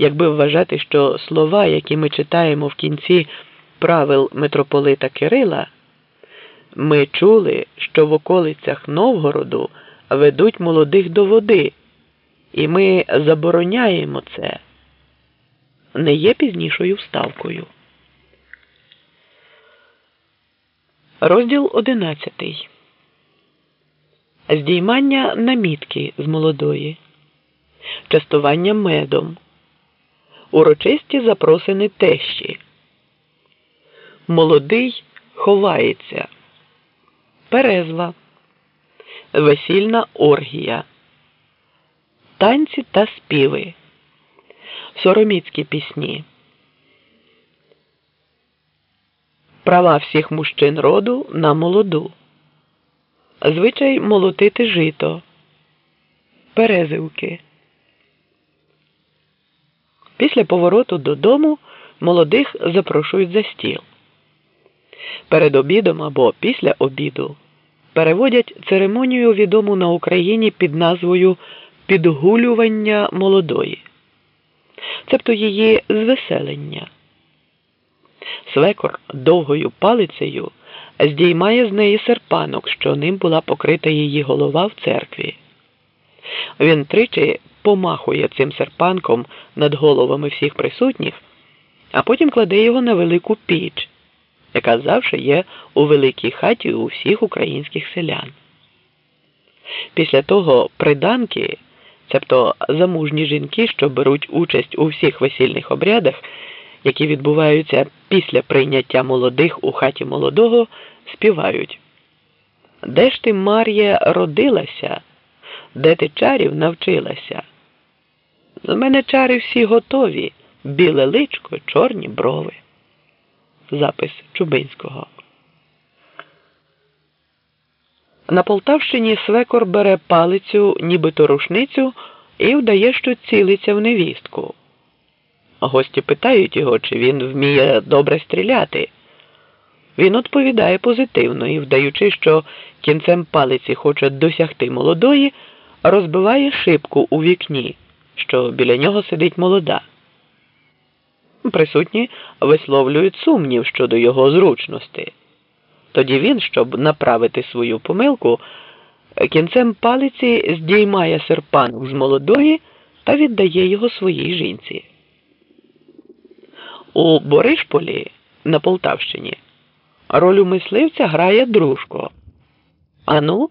якби вважати, що слова, які ми читаємо в кінці правил митрополита Кирила, ми чули, що в околицях Новгороду ведуть молодих до води, і ми забороняємо це, не є пізнішою вставкою. Розділ одинадцятий. Здіймання намітки з молодої, частування медом, урочисті запросини тещі. Молодий ховається, перезва, весільна оргія, танці та співи, сороміцькі пісні. Права всіх мужчин роду на молоду. Звичай молотити жито, перезивки. Після повороту додому молодих запрошують за стіл. Перед обідом або після обіду переводять церемонію відому на Україні під назвою підгулювання молодої, цебто її звеселення. Свекор довгою палицею здіймає з неї серпанок, що ним була покрита її голова в церкві. Він тричі помахує цим серпанком над головами всіх присутніх, а потім кладе його на велику піч, яка завжди є у великій хаті у всіх українських селян. Після того приданки, цебто замужні жінки, що беруть участь у всіх весільних обрядах, які відбуваються після прийняття молодих у хаті молодого, співають. Де ж ти, Мар'я, родилася, де ти чарів навчилася? З мене чари всі готові, біле личко, чорні брови. Запис Чубинського. На Полтавщині свекор бере палицю, нібито рушницю, і вдає, що цілиться в невістку. Гості питають його, чи він вміє добре стріляти. Він відповідає позитивно і, вдаючи, що кінцем палиці хоче досягти молодої, розбиває шибку у вікні, що біля нього сидить молода. Присутні висловлюють сумнів щодо його зручності. Тоді він, щоб направити свою помилку, кінцем палиці здіймає серпанок з молодої та віддає його своїй жінці. У Боришполі на Полтавщині роль мисливця грає дружко. Ану,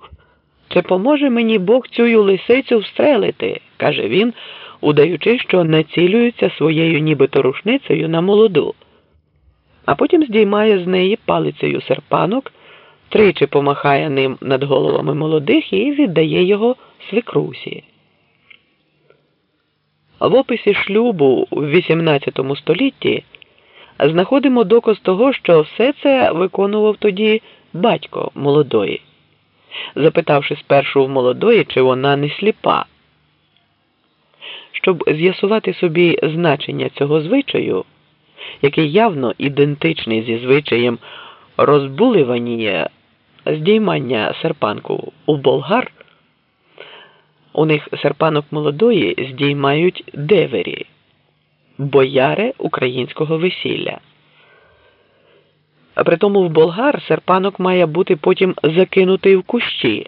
чи поможе мені Бог цю лисицю встрелити, каже він, удаючи, що націлюється своєю нібито рушницею на молоду, а потім здіймає з неї палицею серпанок, тричі помахає ним над головами молодих і віддає його свекрусі. В описі шлюбу в XVIII столітті знаходимо доказ того, що все це виконував тоді батько молодої, запитавши спершу в молодої, чи вона не сліпа. Щоб з'ясувати собі значення цього звичаю, який явно ідентичний зі звичаєм розбуливання здіймання серпанку у болгар, у них серпанок молодої здіймають девері бояри українського весілля. А при тому в болгар серпанок має бути потім закинутий в кущі,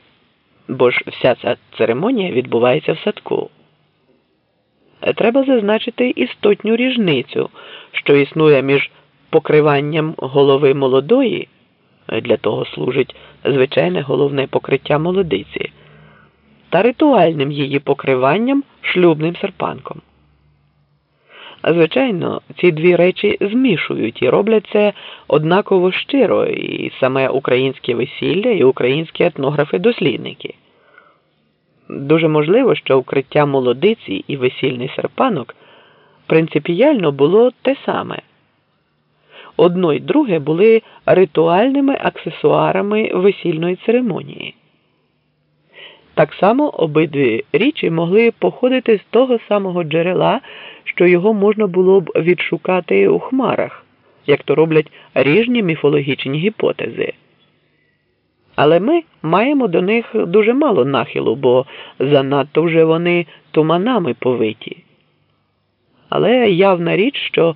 бо ж вся ця церемонія відбувається в садку. Треба зазначити істотню ріжницю, що існує між покриванням голови молодої, для того служить звичайне головне покриття молодиці, та ритуальним її покриванням шлюбним серпанком. Звичайно, ці дві речі змішують і роблять це однаково щиро, і саме українське весілля, і українські етнографи-дослідники. Дуже можливо, що укриття молодиці і весільний серпанок принципіально було те саме. Одно й друге були ритуальними аксесуарами весільної церемонії. Так само обидві річі могли походити з того самого джерела, що його можна було б відшукати у хмарах, як то роблять ріжні міфологічні гіпотези. Але ми маємо до них дуже мало нахилу, бо занадто вже вони туманами повиті. але явна річ, що